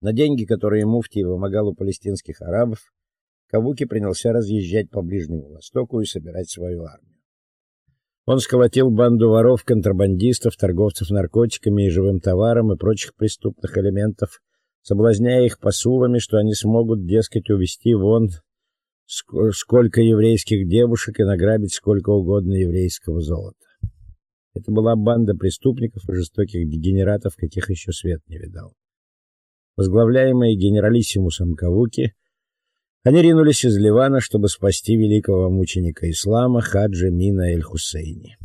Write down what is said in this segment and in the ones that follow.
На деньги, которые муфтий вымогал у палестинских арабов, Кавуки принялся разъезжать по Ближнему Востоку и собирать свою армию. Он сколотил банду воров, контрабандистов, торговцев наркотиками и живым товаром и прочих преступных элементов, соблазняя их посулами, что они смогут, дескать, увести вон сколько еврейских девушек и награбить сколько угодно еврейского золота. Это была банда преступников и жестоких дегенератов, каких еще свет не видал. Возглавляемые генералиссимусом Кавуки, они ринулись из Ливана, чтобы спасти великого мученика ислама Хаджа Мина эль-Хусейни.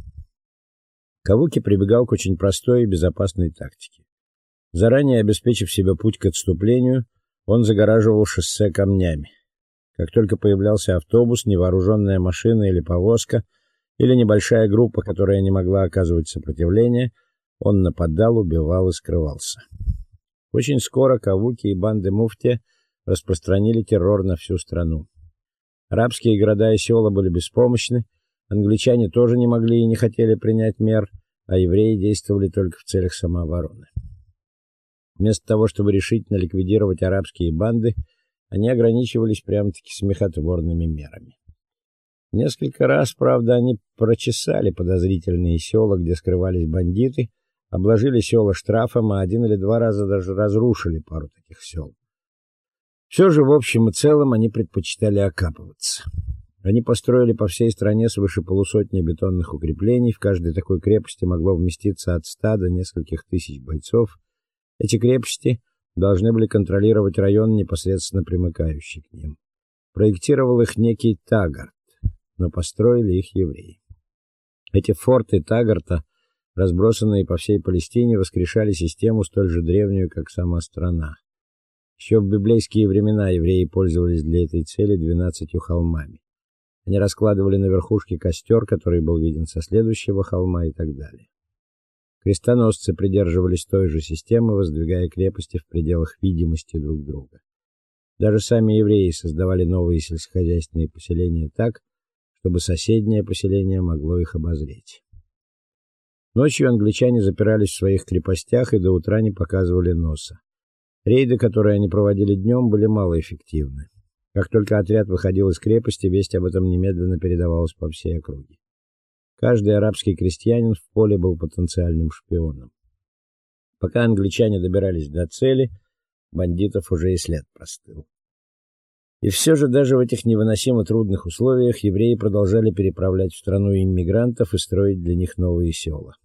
Кавуки прибегал к очень простой и безопасной тактике. Заранее обеспечив себе путь к отступлению, он загораживал шоссе камнями. Как только появлялся автобус, невооруженная машина или повозка, или небольшая группа, которая не могла оказывать сопротивление, он нападал, убивал и скрывался. Очень скоро Кавуки и банды муфти распространили террор на всю страну. Арабские города и села были беспомощны, англичане тоже не могли и не хотели принять мер, а евреи действовали только в целях самообороны. Вместо того, чтобы решительно ликвидировать арабские банды, они ограничивались прямо-таки смехотворными мерами. Несколько раз, правда, они прочесали подозрительные села, где скрывались бандиты, обложили села штрафом, а один или два раза даже разрушили пару таких сел. Все же, в общем и целом, они предпочитали окапываться. Они построили по всей стране свыше полусотни бетонных укреплений, в каждой такой крепости могло вместиться от ста до нескольких тысяч бойцов. Эти крепости должны были контролировать район, непосредственно примыкающий к ним. Проектировал их некий Тагарт но построили их евреи. Эти форты Тагарта, разбросанные по всей Палестине, воскрешали систему столь же древнюю, как сама страна. Еще в библейские времена евреи пользовались для этой цели двенадцатью холмами. Они раскладывали на верхушке костер, который был виден со следующего холма и так далее. Крестоносцы придерживались той же системы, воздвигая крепости в пределах видимости друг друга. Даже сами евреи создавали новые сельскохозяйственные поселения так, чтобы соседнее поселение могло их обозреть. Ночью англичане запирались в своих крепостях и до утра не показывали носа. Рейды, которые они проводили днем, были малоэффективны. Как только отряд выходил из крепости, весть об этом немедленно передавалась по всей округе. Каждый арабский крестьянин в поле был потенциальным шпионом. Пока англичане добирались до цели, бандитов уже и след простыл. И все же даже в этих невыносимо трудных условиях евреи продолжали переправлять в страну иммигрантов и строить для них новые села.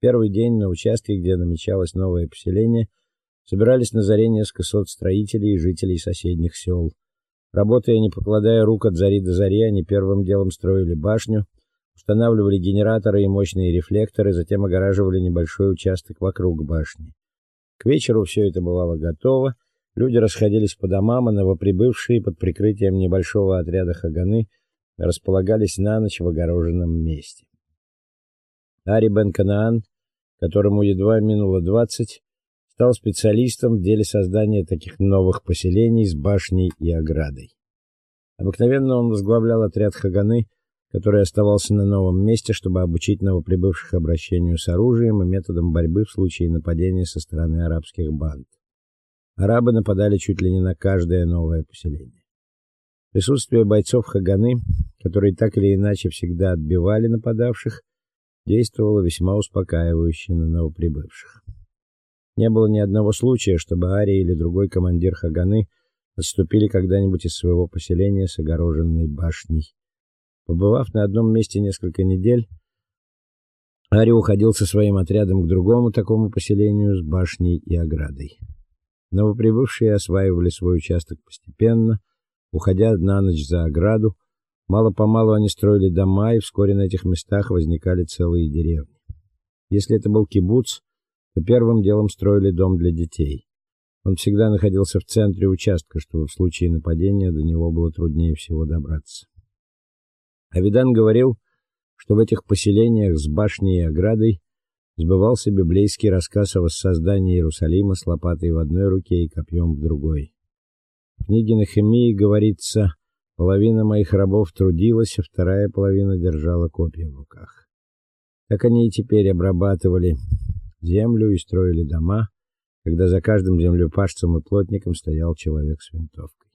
Первый день на участке, где намечалось новое поселение, собирались на заре несколько сот строителей и жителей соседних сел. Работая, не покладая рук от зари до зари, они первым делом строили башню, устанавливали генераторы и мощные рефлекторы, затем огораживали небольшой участок вокруг башни. К вечеру все это бывало готово, Люди расходились по домам, а новоприбывшие под прикрытием небольшого отряда хаганы располагались на ночь в огороженном месте. Ари бен Канаан, которому едва минуло двадцать, стал специалистом в деле создания таких новых поселений с башней и оградой. Обыкновенно он возглавлял отряд хаганы, который оставался на новом месте, чтобы обучить новоприбывших обращению с оружием и методам борьбы в случае нападения со стороны арабских банд. Арабы нападали чуть ли не на каждое новое поселение. Присутствие бойцов Хаганы, которые так или иначе всегда отбивали нападавших, действовало весьма успокаивающе на новоприбывших. Не было ни одного случая, чтобы Ари или другой командир Хаганы отступили когда-нибудь из своего поселения с огороженной башней. Побывав на одном месте несколько недель, Ари уходил со своим отрядом к другому такому поселению с башней и оградой. Новоприбывшие осваивали свой участок постепенно, уходя на ночь за ограду. Мало-помалу они строили дома, и вскоре на этих местах возникали целые деревни. Если это был кибуц, то первым делом строили дом для детей. Он всегда находился в центре участка, чтобы в случае нападения до него было труднее всего добраться. Авидан говорил, что в этих поселениях с башней и оградой сбывался библейский рассказ о воссоздании Иерусалима с лопатой в одной руке и копьем в другой. В книге Нехемии говорится: половина моих рабов трудилась, а вторая половина держала копья в руках. Так они и теперь обрабатывали землю и строили дома, когда за каждым землепашцем и плотником стоял человек с винтовкой.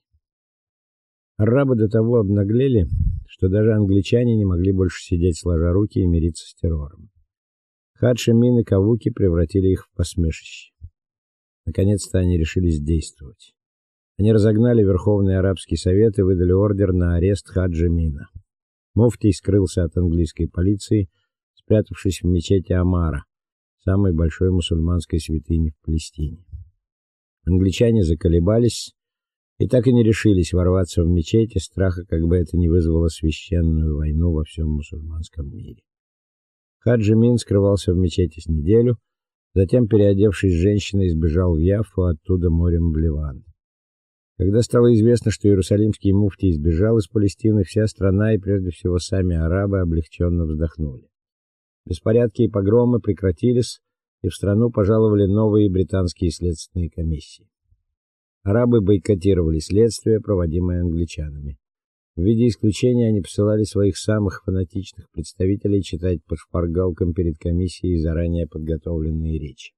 Арабы до того обнаглели, что даже англичане не могли больше сидеть сложа руки и мириться с террором. Хадши Мин и Кавуки превратили их в посмешище. Наконец-то они решились действовать. Они разогнали Верховный арабский совет и выдали ордер на арест Хаджи Мина. Муфтий скрылся от английской полиции, спрятавшись в мечети Амара, самой большой мусульманской святыни в Палестине. Англичане заколебались и так и не решились ворваться в мечеть из страха, как бы это ни вызвало священную войну во всем мусульманском мире. Хаджи Мин скрывался в мечети с неделю, затем, переодевшись женщиной, сбежал в Яффу, оттуда морем в Ливан. Когда стало известно, что Иерусалимский муфтий сбежал из Палестины, вся страна и прежде всего сами арабы облегченно вздохнули. Беспорядки и погромы прекратились, и в страну пожаловали новые британские следственные комиссии. Арабы бойкотировали следствие, проводимое англичанами. В виде исключения они посылали своих самых фанатичных представителей читать по шпаргалкам перед комиссией заранее подготовленные речи.